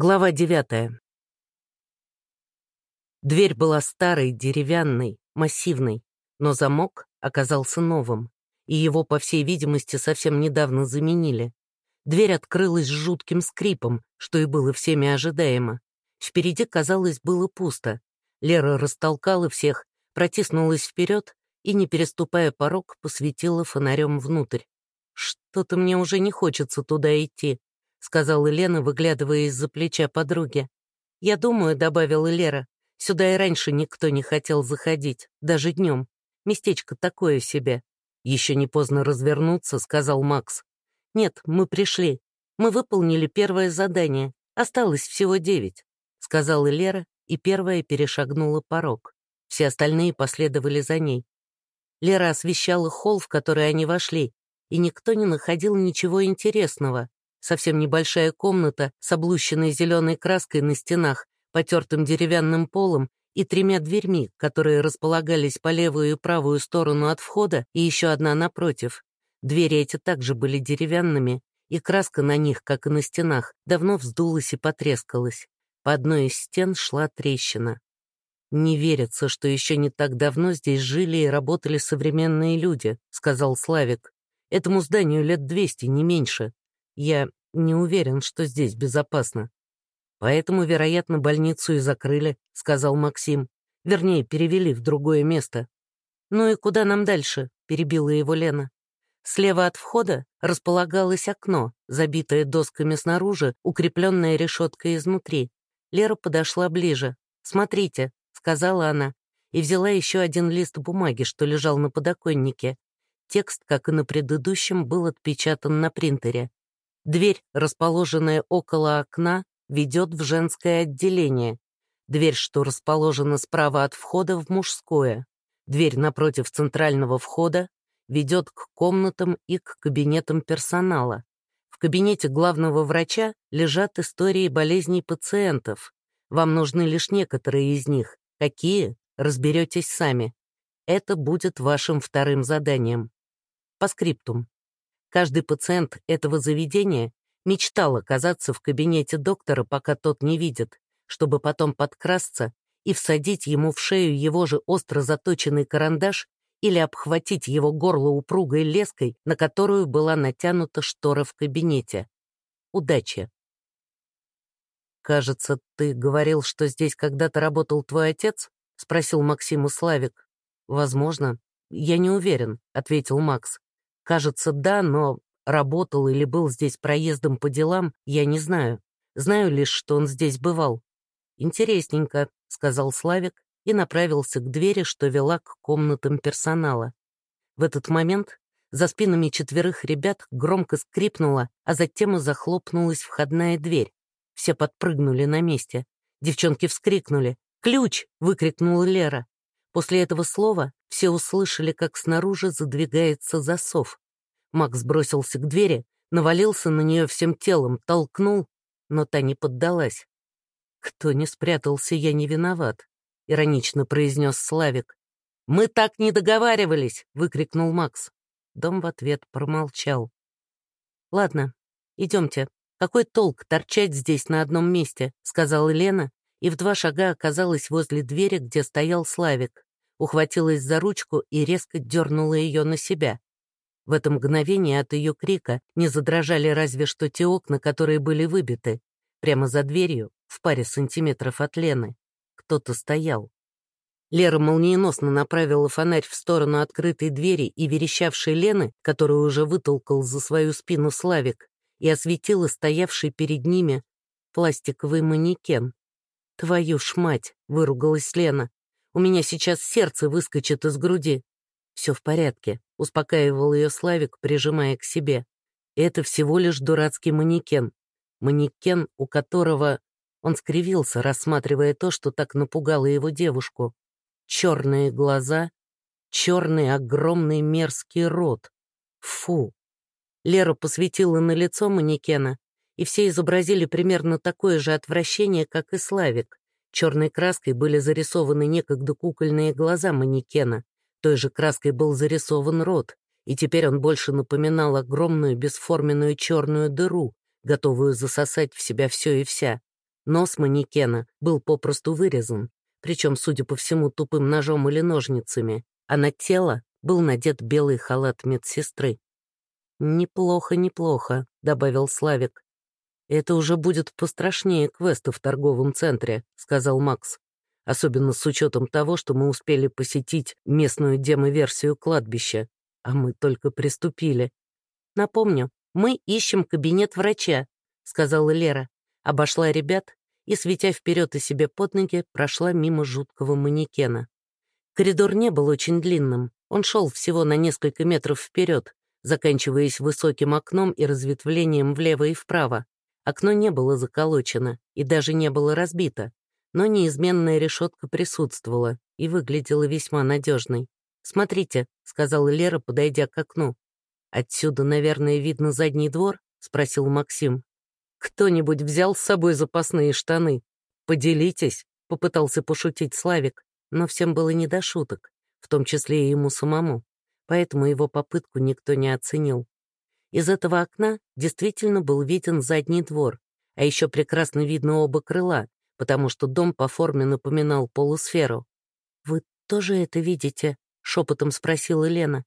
Глава девятая. Дверь была старой, деревянной, массивной, но замок оказался новым, и его, по всей видимости, совсем недавно заменили. Дверь открылась с жутким скрипом, что и было всеми ожидаемо. Впереди, казалось, было пусто. Лера растолкала всех, протиснулась вперед и, не переступая порог, посветила фонарем внутрь. «Что-то мне уже не хочется туда идти», — сказала Лена, выглядывая из-за плеча подруги. «Я думаю», — добавила Лера, — «сюда и раньше никто не хотел заходить, даже днем. Местечко такое себе». «Еще не поздно развернуться», — сказал Макс. «Нет, мы пришли. Мы выполнили первое задание. Осталось всего девять», — сказала Лера, и первая перешагнула порог. Все остальные последовали за ней. Лера освещала холл, в который они вошли, и никто не находил ничего интересного. Совсем небольшая комната с облущенной зеленой краской на стенах, потертым деревянным полом и тремя дверьми, которые располагались по левую и правую сторону от входа, и еще одна напротив. Двери эти также были деревянными, и краска на них, как и на стенах, давно вздулась и потрескалась. По одной из стен шла трещина. «Не верится, что еще не так давно здесь жили и работали современные люди», — сказал Славик. «Этому зданию лет двести, не меньше. Я не уверен, что здесь безопасно. Поэтому, вероятно, больницу и закрыли, сказал Максим. Вернее, перевели в другое место. Ну и куда нам дальше? перебила его Лена. Слева от входа располагалось окно, забитое досками снаружи, укрепленное решеткой изнутри. Лера подошла ближе. «Смотрите», — сказала она, и взяла еще один лист бумаги, что лежал на подоконнике. Текст, как и на предыдущем, был отпечатан на принтере. Дверь, расположенная около окна, ведет в женское отделение. Дверь, что расположена справа от входа, в мужское. Дверь напротив центрального входа ведет к комнатам и к кабинетам персонала. В кабинете главного врача лежат истории болезней пациентов. Вам нужны лишь некоторые из них. Какие? Разберетесь сами. Это будет вашим вторым заданием. По скриптум. Каждый пациент этого заведения мечтал оказаться в кабинете доктора, пока тот не видит, чтобы потом подкрасться и всадить ему в шею его же остро заточенный карандаш или обхватить его горло упругой леской, на которую была натянута штора в кабинете. Удачи. «Кажется, ты говорил, что здесь когда-то работал твой отец?» — спросил Максиму Славик. «Возможно. Я не уверен», — ответил Макс. Кажется, да, но работал или был здесь проездом по делам, я не знаю. Знаю лишь, что он здесь бывал. «Интересненько», — сказал Славик и направился к двери, что вела к комнатам персонала. В этот момент за спинами четверых ребят громко скрипнула, а затем и захлопнулась входная дверь. Все подпрыгнули на месте. Девчонки вскрикнули. «Ключ!» — выкрикнула Лера. После этого слова все услышали, как снаружи задвигается засов. Макс бросился к двери, навалился на нее всем телом, толкнул, но та не поддалась. «Кто не спрятался, я не виноват», — иронично произнес Славик. «Мы так не договаривались!» — выкрикнул Макс. Дом в ответ промолчал. «Ладно, идемте. Какой толк торчать здесь на одном месте?» — сказала Лена, и в два шага оказалась возле двери, где стоял Славик. Ухватилась за ручку и резко дернула ее на себя. В это мгновение от ее крика не задрожали разве что те окна, которые были выбиты. Прямо за дверью, в паре сантиметров от Лены, кто-то стоял. Лера молниеносно направила фонарь в сторону открытой двери и верещавшей Лены, которую уже вытолкал за свою спину Славик, и осветила стоявший перед ними пластиковый манекен. «Твою ж мать!» — выругалась Лена. «У меня сейчас сердце выскочит из груди». «Все в порядке», — успокаивал ее Славик, прижимая к себе. «Это всего лишь дурацкий манекен. Манекен, у которого...» Он скривился, рассматривая то, что так напугало его девушку. Черные глаза, черный огромный мерзкий рот. Фу! Лера посветила на лицо манекена, и все изобразили примерно такое же отвращение, как и Славик. Черной краской были зарисованы некогда кукольные глаза манекена, той же краской был зарисован рот, и теперь он больше напоминал огромную бесформенную черную дыру, готовую засосать в себя все и вся. Нос манекена был попросту вырезан, причем, судя по всему, тупым ножом или ножницами, а на тело был надет белый халат медсестры. «Неплохо, неплохо», — добавил Славик. «Это уже будет пострашнее квеста в торговом центре», — сказал Макс. «Особенно с учетом того, что мы успели посетить местную демо-версию кладбища, а мы только приступили». «Напомню, мы ищем кабинет врача», — сказала Лера. Обошла ребят и, светя вперед и себе под ноги, прошла мимо жуткого манекена. Коридор не был очень длинным, он шел всего на несколько метров вперед, заканчиваясь высоким окном и разветвлением влево и вправо. Окно не было заколочено и даже не было разбито, но неизменная решетка присутствовала и выглядела весьма надежной. «Смотрите», — сказала Лера, подойдя к окну. «Отсюда, наверное, видно задний двор?» — спросил Максим. «Кто-нибудь взял с собой запасные штаны? Поделитесь», — попытался пошутить Славик, но всем было не до шуток, в том числе и ему самому, поэтому его попытку никто не оценил. Из этого окна действительно был виден задний двор, а еще прекрасно видно оба крыла, потому что дом по форме напоминал полусферу. «Вы тоже это видите?» — шепотом спросила Лена.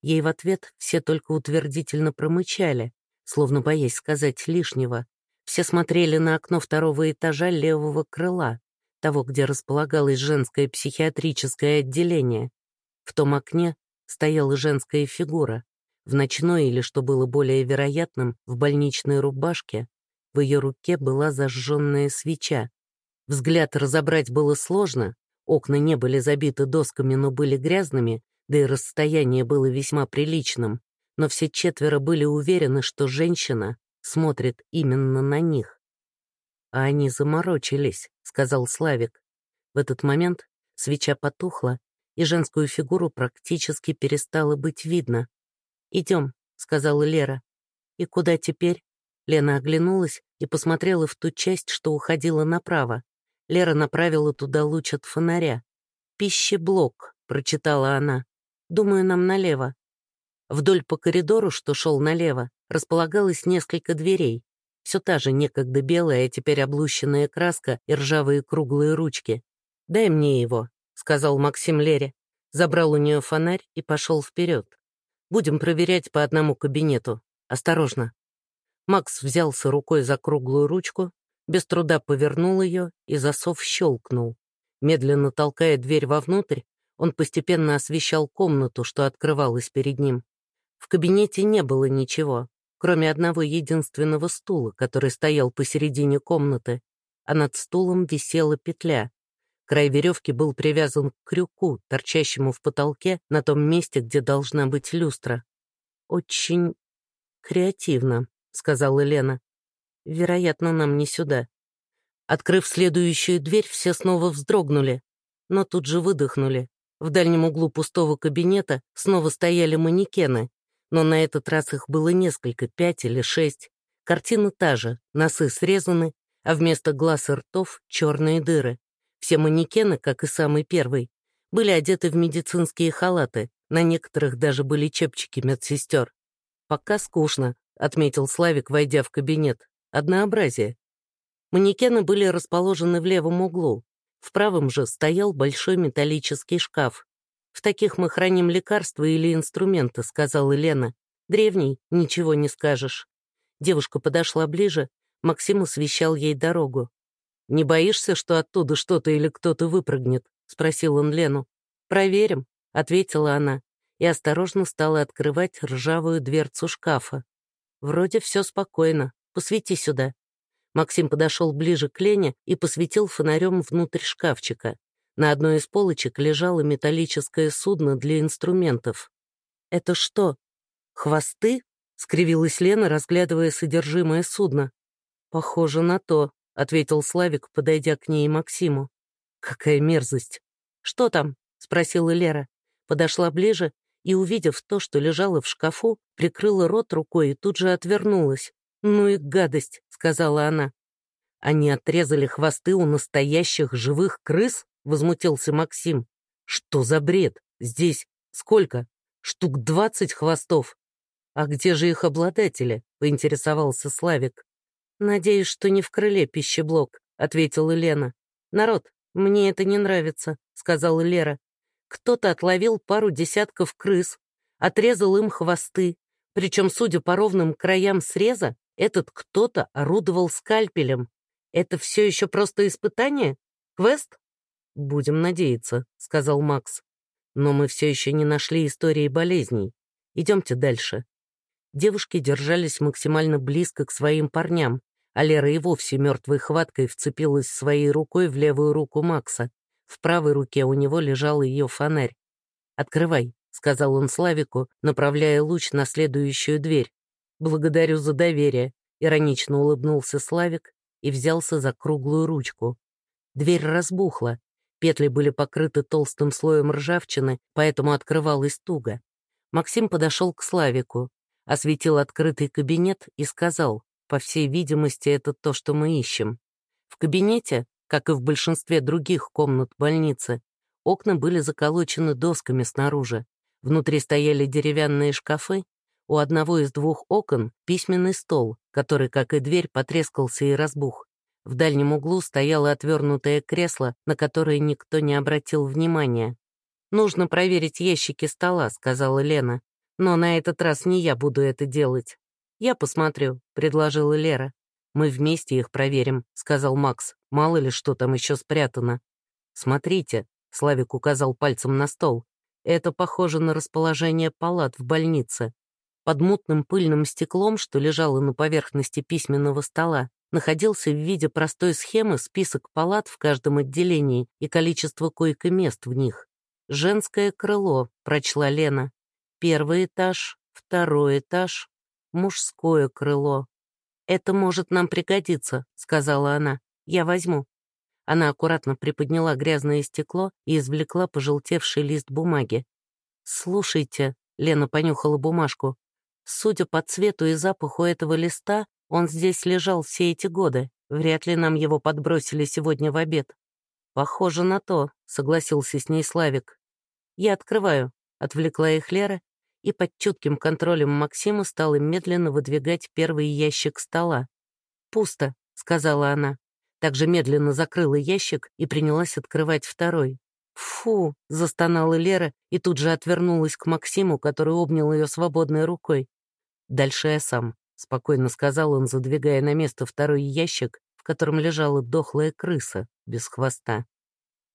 Ей в ответ все только утвердительно промычали, словно боясь сказать лишнего. Все смотрели на окно второго этажа левого крыла, того, где располагалось женское психиатрическое отделение. В том окне стояла женская фигура. В ночной или, что было более вероятным, в больничной рубашке. В ее руке была зажженная свеча. Взгляд разобрать было сложно, окна не были забиты досками, но были грязными, да и расстояние было весьма приличным но все четверо были уверены, что женщина смотрит именно на них. «А они заморочились», — сказал Славик. В этот момент свеча потухла, и женскую фигуру практически перестало быть видно. «Идем», — сказала Лера. «И куда теперь?» Лена оглянулась и посмотрела в ту часть, что уходила направо. Лера направила туда луч от фонаря. «Пищеблок», — прочитала она. «Думаю, нам налево». Вдоль по коридору, что шел налево, располагалось несколько дверей. Все та же некогда белая, а теперь облущенная краска и ржавые круглые ручки. «Дай мне его», — сказал Максим Лере. Забрал у нее фонарь и пошел вперед. «Будем проверять по одному кабинету. Осторожно». Макс взялся рукой за круглую ручку, без труда повернул ее, и засов щелкнул. Медленно толкая дверь вовнутрь, он постепенно освещал комнату, что открывалась перед ним. В кабинете не было ничего, кроме одного единственного стула, который стоял посередине комнаты, а над стулом висела петля. Край веревки был привязан к крюку, торчащему в потолке на том месте, где должна быть люстра. «Очень креативно», — сказала Лена. «Вероятно, нам не сюда». Открыв следующую дверь, все снова вздрогнули, но тут же выдохнули. В дальнем углу пустого кабинета снова стояли манекены, но на этот раз их было несколько, пять или шесть. Картина та же, носы срезаны, а вместо глаз и ртов — черные дыры. Все манекены, как и самый первый, были одеты в медицинские халаты, на некоторых даже были чепчики медсестер. «Пока скучно», — отметил Славик, войдя в кабинет. «Однообразие». Манекены были расположены в левом углу. В правом же стоял большой металлический шкаф. «В таких мы храним лекарства или инструменты», — сказала Лена. «Древний, ничего не скажешь». Девушка подошла ближе, Максим освещал ей дорогу. «Не боишься, что оттуда что-то или кто-то выпрыгнет?» — спросил он Лену. «Проверим», — ответила она, и осторожно стала открывать ржавую дверцу шкафа. «Вроде все спокойно. Посвети сюда». Максим подошел ближе к Лене и посветил фонарем внутрь шкафчика. На одной из полочек лежало металлическое судно для инструментов. «Это что, хвосты?» — скривилась Лена, разглядывая содержимое судна. «Похоже на то», — ответил Славик, подойдя к ней и Максиму. «Какая мерзость!» «Что там?» — спросила Лера. Подошла ближе и, увидев то, что лежало в шкафу, прикрыла рот рукой и тут же отвернулась. «Ну и гадость», — сказала она. Они отрезали хвосты у настоящих живых крыс? возмутился Максим. «Что за бред? Здесь сколько? Штук двадцать хвостов. А где же их обладатели?» — поинтересовался Славик. «Надеюсь, что не в крыле пищеблок», ответила Лена. «Народ, мне это не нравится», — сказала Лера. «Кто-то отловил пару десятков крыс, отрезал им хвосты, причем, судя по ровным краям среза, этот кто-то орудовал скальпелем. Это все еще просто испытание? Квест?» «Будем надеяться», — сказал Макс. «Но мы все еще не нашли истории болезней. Идемте дальше». Девушки держались максимально близко к своим парням, а Лера и вовсе мертвой хваткой вцепилась своей рукой в левую руку Макса. В правой руке у него лежал ее фонарь. «Открывай», — сказал он Славику, направляя луч на следующую дверь. «Благодарю за доверие», — иронично улыбнулся Славик и взялся за круглую ручку. Дверь разбухла. Петли были покрыты толстым слоем ржавчины, поэтому открывалась туго. Максим подошел к Славику, осветил открытый кабинет и сказал, по всей видимости, это то, что мы ищем. В кабинете, как и в большинстве других комнат больницы, окна были заколочены досками снаружи. Внутри стояли деревянные шкафы. У одного из двух окон письменный стол, который, как и дверь, потрескался и разбух. В дальнем углу стояло отвернутое кресло, на которое никто не обратил внимания. «Нужно проверить ящики стола», — сказала Лена. «Но на этот раз не я буду это делать. «Я посмотрю», — предложила Лера. «Мы вместе их проверим», — сказал Макс. «Мало ли, что там еще спрятано». «Смотрите», — Славик указал пальцем на стол. «Это похоже на расположение палат в больнице. Под мутным пыльным стеклом, что лежало на поверхности письменного стола, находился в виде простой схемы список палат в каждом отделении и количество койко-мест в них. «Женское крыло», — прочла Лена. «Первый этаж, второй этаж, мужское крыло. «Это может нам пригодиться», — сказала она. «Я возьму». Она аккуратно приподняла грязное стекло и извлекла пожелтевший лист бумаги. «Слушайте», — Лена понюхала бумажку, «судя по цвету и запаху этого листа, он здесь лежал все эти годы. Вряд ли нам его подбросили сегодня в обед». «Похоже на то», — согласился с ней Славик. «Я открываю», — отвлекла их Лера и под чутким контролем Максима стала медленно выдвигать первый ящик стола. «Пусто», — сказала она. Также медленно закрыла ящик и принялась открывать второй. «Фу!» — застонала Лера и тут же отвернулась к Максиму, который обнял ее свободной рукой. «Дальше я сам», — спокойно сказал он, задвигая на место второй ящик, в котором лежала дохлая крыса без хвоста.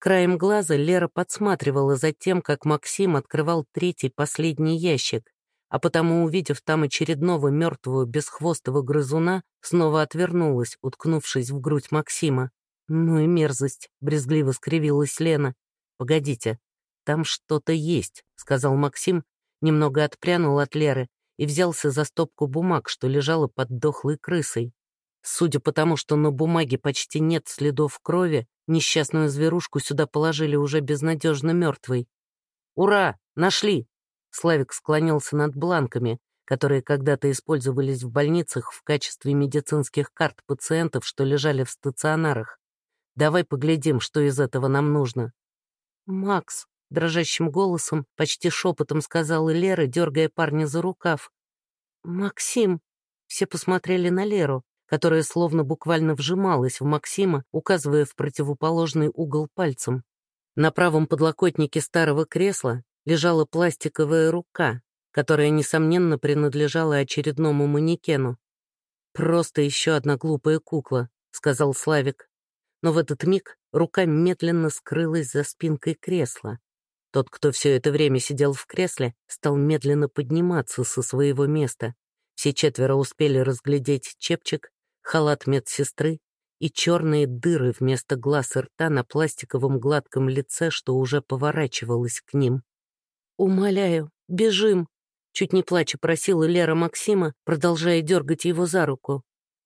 Краем глаза Лера подсматривала за тем, как Максим открывал третий последний ящик, а потому, увидев там очередного мертвого бесхвостого грызуна, снова отвернулась, уткнувшись в грудь Максима. «Ну и мерзость», — брезгливо скривилась Лена. «Погодите, там что-то есть», — сказал Максим, немного отпрянул от Леры и взялся за стопку бумаг, что лежала под дохлой крысой. Судя по тому, что на бумаге почти нет следов крови, Несчастную зверушку сюда положили уже безнадежно мертвой. «Ура! Нашли!» Славик склонился над бланками, которые когда-то использовались в больницах в качестве медицинских карт пациентов, что лежали в стационарах. «Давай поглядим, что из этого нам нужно». «Макс», — дрожащим голосом, почти шепотом сказала Лера, дергая парня за рукав. «Максим!» Все посмотрели на Леру которая словно буквально вжималась в Максима, указывая в противоположный угол пальцем. На правом подлокотнике старого кресла лежала пластиковая рука, которая, несомненно, принадлежала очередному манекену. «Просто еще одна глупая кукла», — сказал Славик. Но в этот миг рука медленно скрылась за спинкой кресла. Тот, кто все это время сидел в кресле, стал медленно подниматься со своего места. Все четверо успели разглядеть чепчик, халат медсестры и черные дыры вместо глаз и рта на пластиковом гладком лице, что уже поворачивалось к ним. «Умоляю, бежим!» Чуть не плача просила Лера Максима, продолжая дергать его за руку.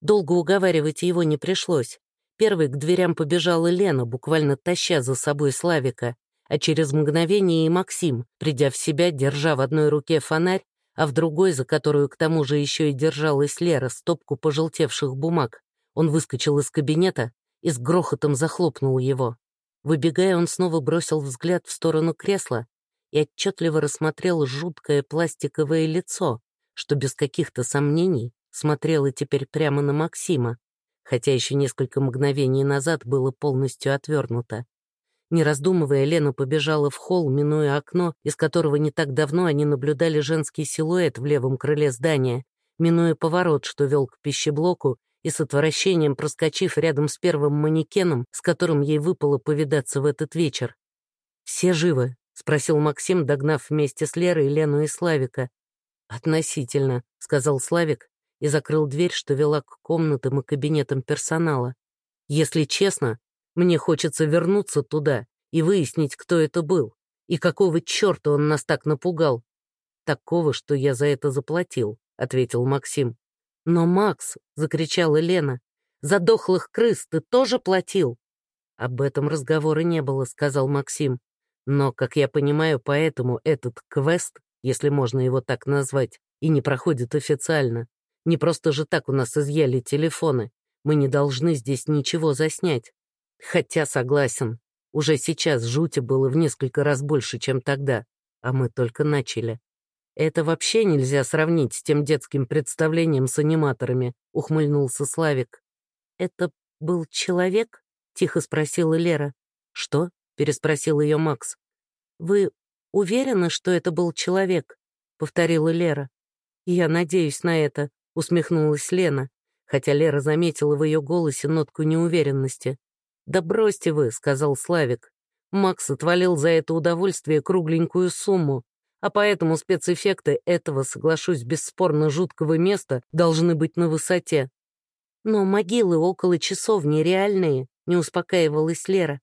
Долго уговаривать его не пришлось. Первой к дверям побежала Лена, буквально таща за собой Славика, а через мгновение и Максим, придя в себя, держа в одной руке фонарь, а в другой, за которую к тому же еще и держалась Лера, стопку пожелтевших бумаг. Он выскочил из кабинета и с грохотом захлопнул его. Выбегая, он снова бросил взгляд в сторону кресла и отчетливо рассмотрел жуткое пластиковое лицо, что без каких-то сомнений смотрело теперь прямо на Максима. хотя еще несколько мгновений назад было полностью отвернуто. Не раздумывая, Лена побежала в холл, минуя окно, из которого не так давно они наблюдали женский силуэт в левом крыле здания, минуя поворот, что вел к пищеблоку, и с отвращением проскочив рядом с первым манекеном, с которым ей выпало повидаться в этот вечер. «Все живы?» — спросил Максим, догнав вместе с Лерой Лену и Славика. «Относительно», — сказал Славик и закрыл дверь, что вела к комнатам и кабинетам персонала. «Если честно, мне хочется вернуться туда и выяснить, кто это был, и какого черта он нас так напугал. Такого, что я за это заплатил», — ответил Максим. «Но, Макс», — закричала Лена, — «за дохлых крыс ты тоже платил?» «Об этом разговора не было», — сказал Максим. «Но, как я понимаю, поэтому этот квест, если можно его так назвать, и не проходит официально. Не просто же так у нас изъяли телефоны. Мы не должны здесь ничего заснять. Хотя, согласен, уже сейчас жути было в несколько раз больше, чем тогда, а мы только начали. Это вообще нельзя сравнить с тем детским представлением с аниматорами, ухмыльнулся Славик. Это был человек? Тихо спросила Лера. Что? переспросил ее Макс. Вы уверены, что это был человек? повторила Лера. Я надеюсь на это, усмехнулась Лена, хотя Лера заметила в ее голосе нотку неуверенности. «Да бросьте вы», — сказал Славик. Макс отвалил за это удовольствие кругленькую сумму, а поэтому спецэффекты этого, соглашусь, бесспорно жуткого места должны быть на высоте. Но могилы около часовни реальные, не успокаивалась Лера.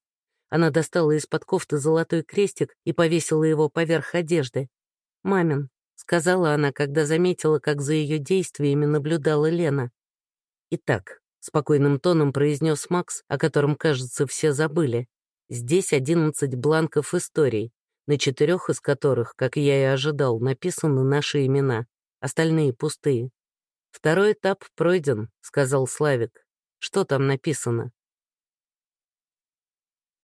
Она достала из-под кофты золотой крестик и повесила его поверх одежды. «Мамин», — сказала она, когда заметила, как за ее действиями наблюдала Лена. «Итак, Спокойным тоном произнес Макс, о котором, кажется, все забыли. Здесь одиннадцать бланков историй, на четырех из которых, как я и ожидал, написаны наши имена, остальные пустые. «Второй этап пройден», — сказал Славик. «Что там написано?»